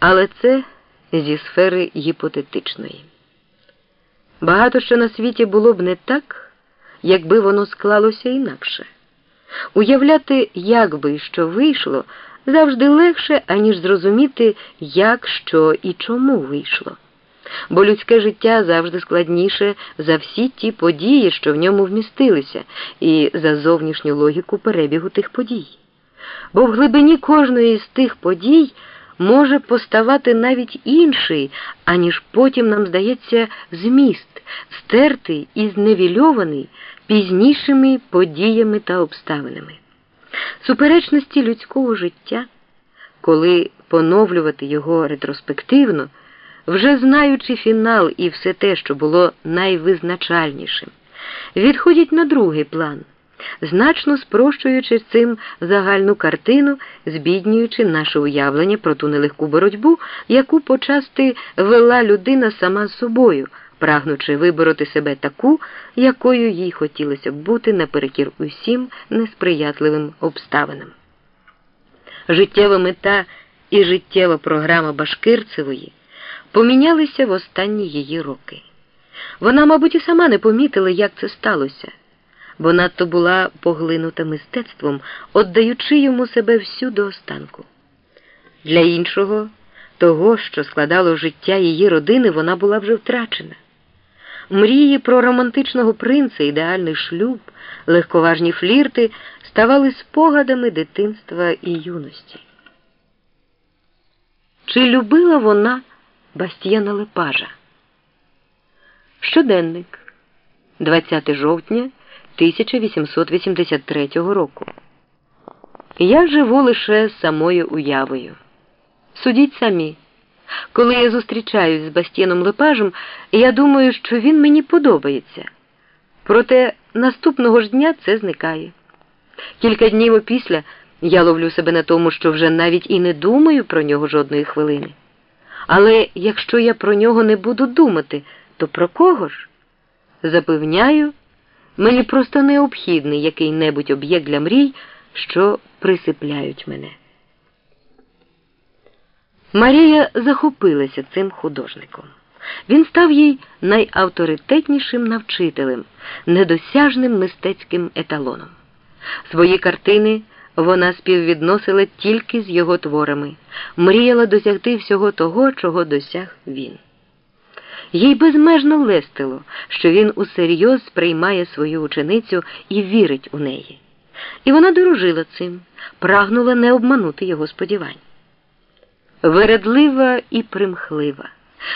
Але це зі сфери гіпотетичної. Багато що на світі було б не так, якби воно склалося інакше. Уявляти, як би що вийшло, завжди легше, аніж зрозуміти, як, що і чому вийшло. Бо людське життя завжди складніше за всі ті події, що в ньому вмістилися, і за зовнішню логіку перебігу тих подій. Бо в глибині кожної з тих подій може поставати навіть інший, аніж потім нам здається зміст, стертий і зневільований пізнішими подіями та обставинами. Суперечності людського життя, коли поновлювати його ретроспективно, вже знаючи фінал і все те, що було найвизначальнішим, відходять на другий план значно спрощуючи цим загальну картину, збіднюючи наше уявлення про ту нелегку боротьбу, яку почасти вела людина сама з собою, прагнучи вибороти себе таку, якою їй хотілося б бути наперекір усім несприятливим обставинам. Життєва мета і життєва програма Башкирцевої помінялися в останні її роки. Вона, мабуть, і сама не помітила, як це сталося бо надто була поглинута мистецтвом, отдаючи йому себе всю до останку. Для іншого, того, що складало життя її родини, вона була вже втрачена. Мрії про романтичного принца, ідеальний шлюб, легковажні флірти ставали спогадами дитинства і юності. Чи любила вона Бастіяна Лепажа? Щоденник, 20 жовтня. 1883 року. Я живу лише самою уявою. Судіть самі. Коли я зустрічаюсь з Бастіном Лепажем, я думаю, що він мені подобається. Проте наступного ж дня це зникає. Кілька днів опісля я ловлю себе на тому, що вже навіть і не думаю про нього жодної хвилини. Але якщо я про нього не буду думати, то про кого ж? Запевняю. Мені просто необхідний який-небудь об'єкт для мрій, що присипляють мене. Марія захопилася цим художником. Він став їй найавторитетнішим навчителем, недосяжним мистецьким еталоном. Свої картини вона співвідносила тільки з його творами, мріяла досягти всього того, чого досяг він. Їй безмежно лестило, що він усерйоз сприймає свою ученицю і вірить у неї. І вона дорожила цим, прагнула не обманути його сподівань. Вередлива і примхлива.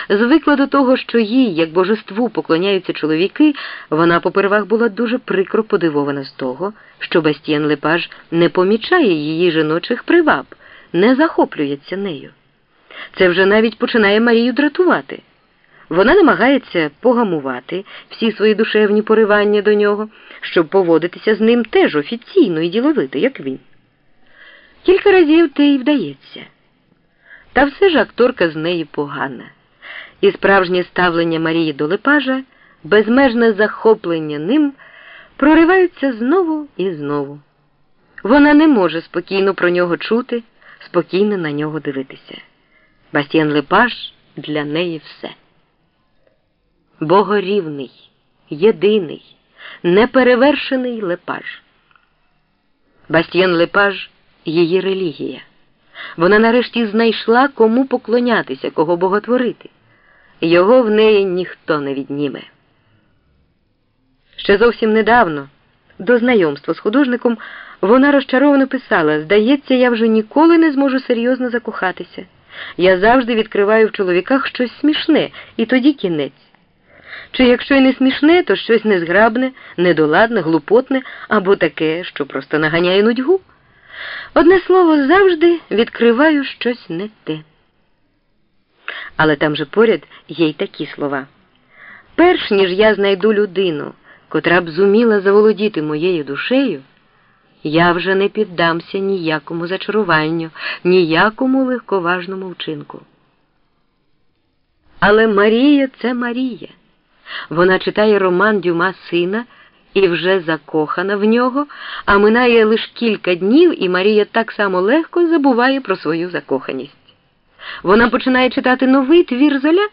Звикла до того, що їй, як божеству, поклоняються чоловіки, вона попервах була дуже прикро подивована з того, що Бастіян Лепаж не помічає її жіночих приваб, не захоплюється нею. Це вже навіть починає Марію дратувати. Вона намагається погамувати всі свої душевні поривання до нього, щоб поводитися з ним теж офіційно і діловито, як він. Кілька разів те й вдається. Та все ж акторка з неї погана, і справжнє ставлення Марії до Лепажа, безмежне захоплення ним, прориваються знову і знову. Вона не може спокійно про нього чути, спокійно на нього дивитися. Бастіан Лепаж для неї все богорівний, єдиний, неперевершений Лепаж. Бастієн Лепаж її релігія. Вона нарешті знайшла, кому поклонятися, кого боготворити. Його в неї ніхто не відніме. Ще зовсім недавно, до знайомства з художником, вона розчаровано писала Здається, я вже ніколи не зможу серйозно закохатися. Я завжди відкриваю в чоловіках щось смішне, і тоді кінець. Чи якщо й не смішне, то щось незграбне, недоладне, глупотне або таке, що просто наганяє нудьгу. Одне слово, завжди відкриваю щось не те. Але там же поряд є й такі слова. Перш ніж я знайду людину, котра б зуміла заволодіти моєю душею, я вже не піддамся ніякому зачаруванню, ніякому легковажному вчинку. Але Марія це Марія. Вона читає роман Дюма сина і вже закохана в нього, а минає лише кілька днів, і Марія так само легко забуває про свою закоханість. Вона починає читати новий твір золя.